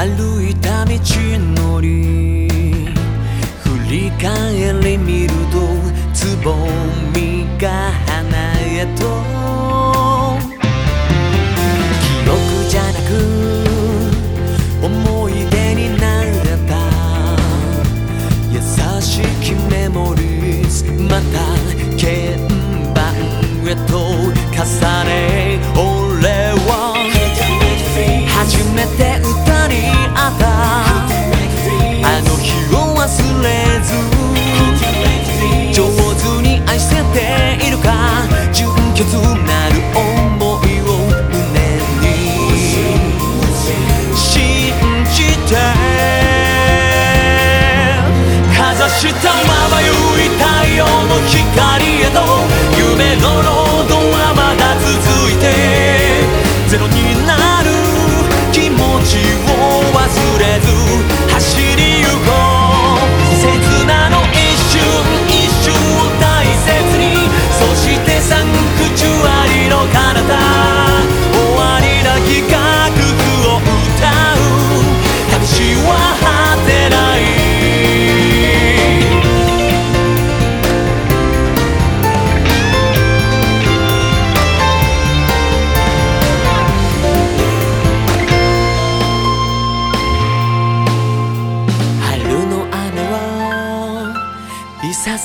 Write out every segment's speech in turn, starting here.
I lose. 道のり振り返傷なる想いを胸に信じてかざしたま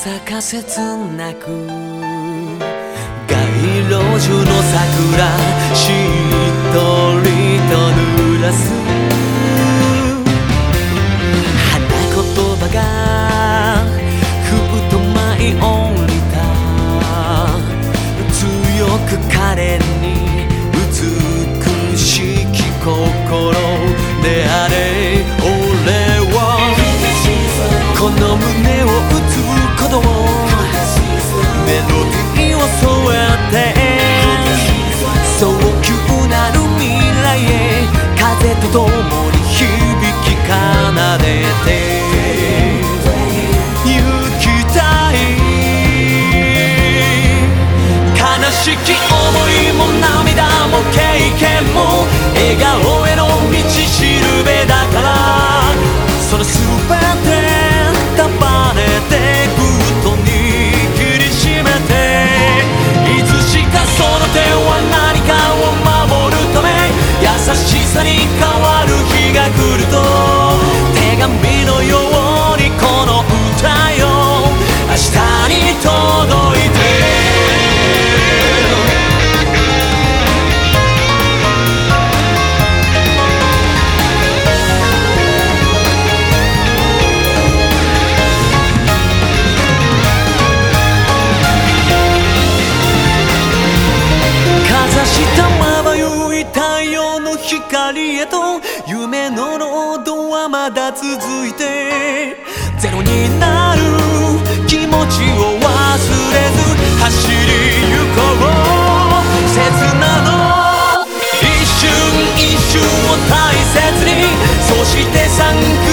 咲かせなく街路樹の桜しっとりと濡らす tomo 夢のロードはまだ続いて。ゼロになる。気持ちを忘れず。走り行こう。刹那の。一瞬一瞬を大切に。そして参加